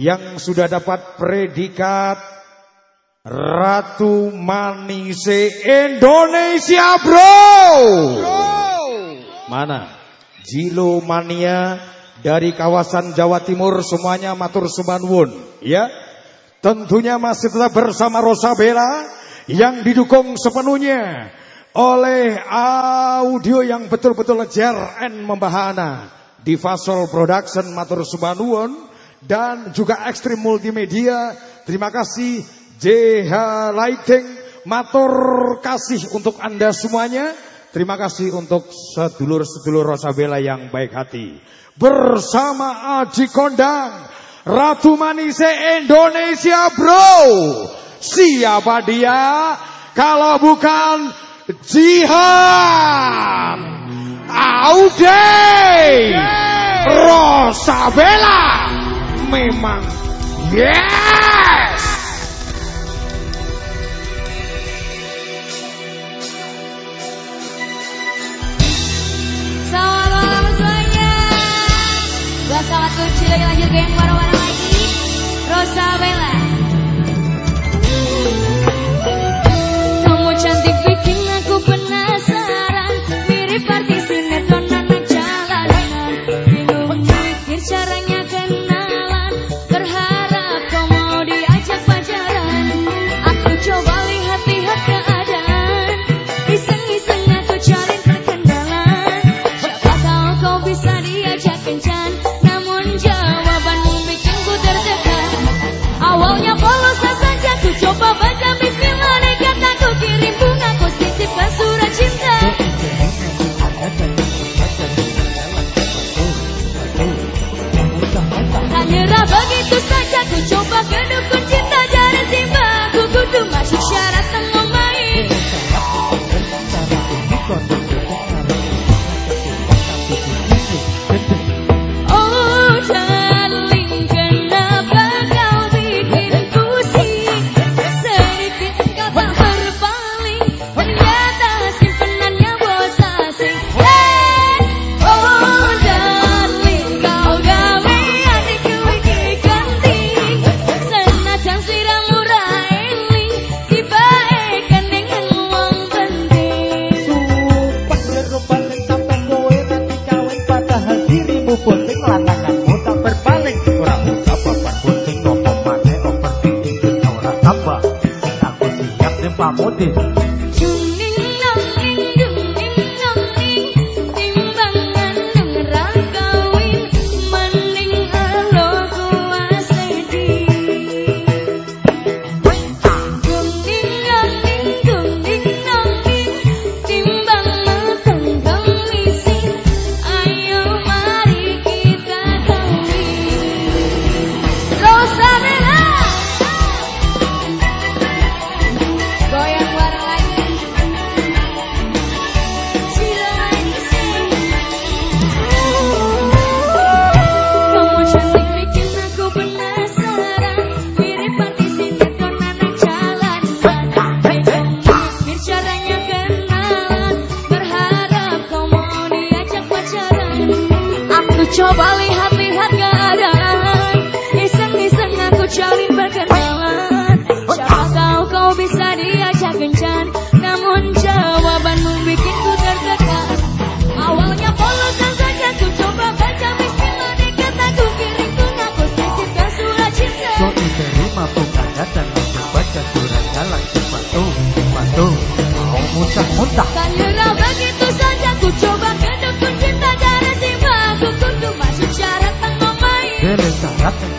yang sudah dapat predikat Ratu Manise Indonesia bro. Mana? Jilo Mania dari kawasan Jawa Timur semuanya matur sumanwun, ya. Tentunya masih tetap bersama Rosabella yang didukung sepenuhnya oleh audio yang betul-betul jern and membahana di Fasol Production matur sumanwun dan juga Ekstrim Multimedia. Terima kasih JH Lighting. Matur kasih untuk Anda semuanya. Terima kasih untuk sedulur-sedulur Rosabella yang baik hati. Bersama Aji Kondang, Ratu Manise Indonesia Bro. Siapa dia? Kalau bukan Jihan Audey Rosabella memang. Yes! Selamat malam semuanya. Buat sahabat kecil yang lanjut geng warna-warna lagi Rosa Bella. Ontem. coba ครับ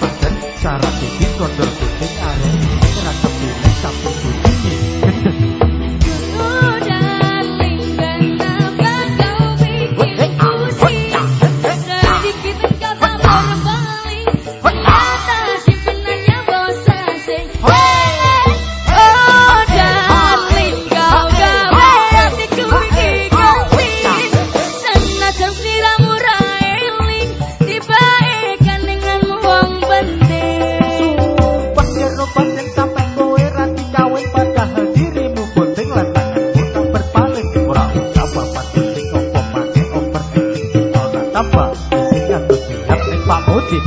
apa? Ini yang terlihat Pak Mudi.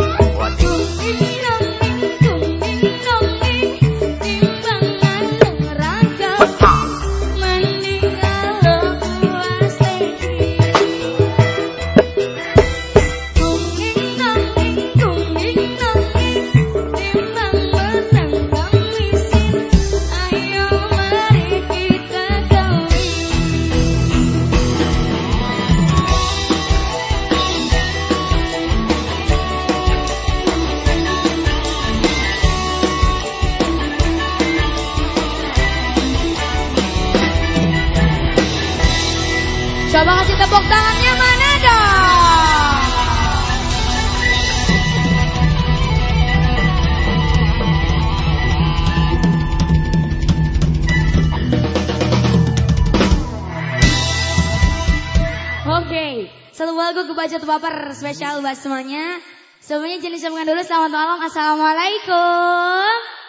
Tepuk tangannya mana dong? Oke, satu lagu kebaca baper spesial buat semuanya. Semuanya jenis sambungan dulu. Selamat malam, assalamualaikum.